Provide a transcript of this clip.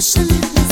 Sesame.